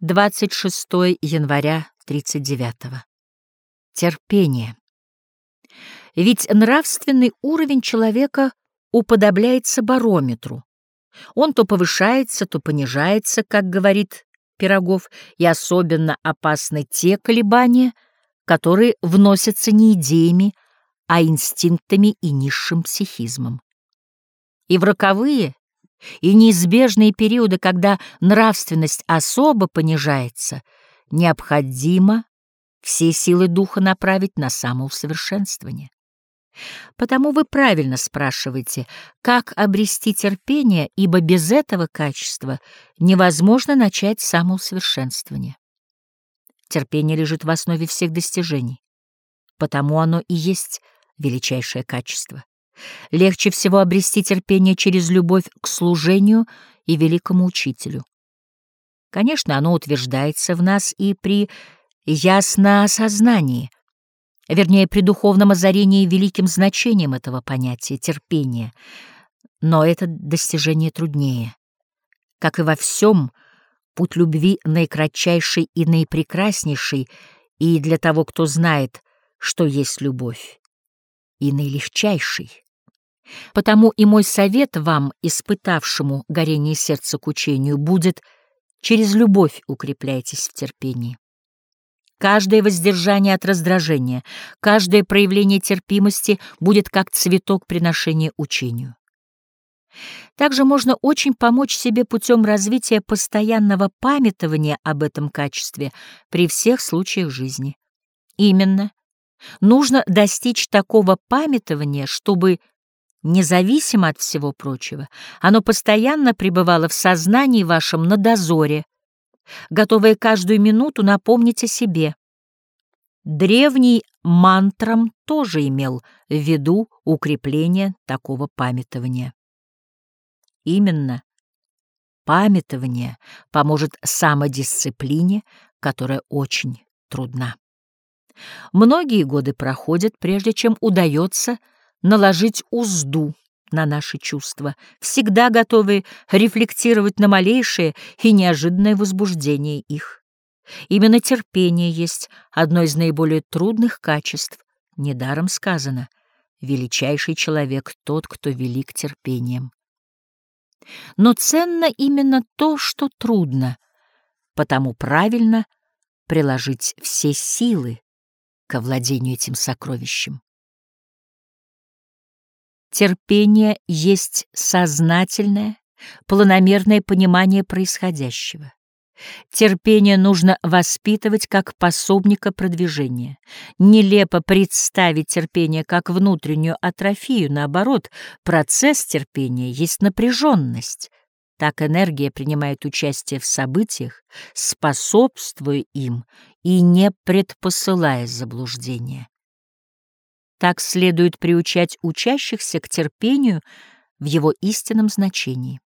26 января 39 -го. Терпение. Ведь нравственный уровень человека уподобляется барометру. Он то повышается, то понижается, как говорит Пирогов, и особенно опасны те колебания, которые вносятся не идеями, а инстинктами и низшим психизмом. И в роковые, и неизбежные периоды, когда нравственность особо понижается, необходимо все силы духа направить на самоусовершенствование. Потому вы правильно спрашиваете, как обрести терпение, ибо без этого качества невозможно начать самоусовершенствование. Терпение лежит в основе всех достижений, потому оно и есть величайшее качество. Легче всего обрести терпение через любовь к служению и великому учителю. Конечно, оно утверждается в нас и при ясноосознании, вернее, при духовном озарении великим значением этого понятия — терпения. Но это достижение труднее. Как и во всем, путь любви наикратчайший и наипрекраснейший, и для того, кто знает, что есть любовь, и наилегчайший. Потому и мой совет вам, испытавшему горение сердца к учению, будет через любовь укрепляйтесь в терпении. Каждое воздержание от раздражения, каждое проявление терпимости будет как цветок приношения учению. Также можно очень помочь себе путем развития постоянного памятования об этом качестве при всех случаях жизни. Именно, нужно достичь такого памятования, чтобы независимо от всего прочего, оно постоянно пребывало в сознании вашем на дозоре, готовое каждую минуту напомнить о себе. Древний мантрам тоже имел в виду укрепление такого памятования. Именно памятование поможет самодисциплине, которая очень трудна. Многие годы проходят, прежде чем удается наложить узду на наши чувства, всегда готовы рефлектировать на малейшее и неожиданное возбуждение их. Именно терпение есть одно из наиболее трудных качеств. Недаром сказано «величайший человек тот, кто велик терпением». Но ценно именно то, что трудно, потому правильно приложить все силы к овладению этим сокровищем. Терпение есть сознательное, планомерное понимание происходящего. Терпение нужно воспитывать как пособника продвижения. Нелепо представить терпение как внутреннюю атрофию, наоборот, процесс терпения есть напряженность. Так энергия принимает участие в событиях, способствуя им и не предпосылая заблуждения. Так следует приучать учащихся к терпению в его истинном значении.